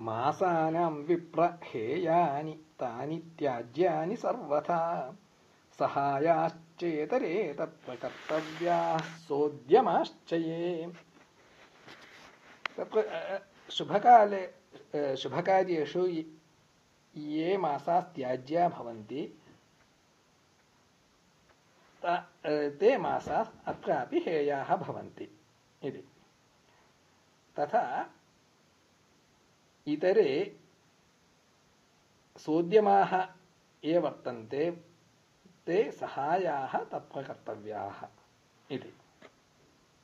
मासानां विप्रहेयानि तानि त्याज्यानि सर्वथा सहायाश्चेतरे तत्र कर्तव्याः सोद्यमाश्च ये तत्र शुभकाले शुभकार्येषु ये मासाः त्याज्या भवन्ति मासाः अत्रापि हेयाः भवन्ति इति तथा इतरे सोद्यमाः ये वर्तन्ते ते सहायाः तत्त्वकर्तव्याः इति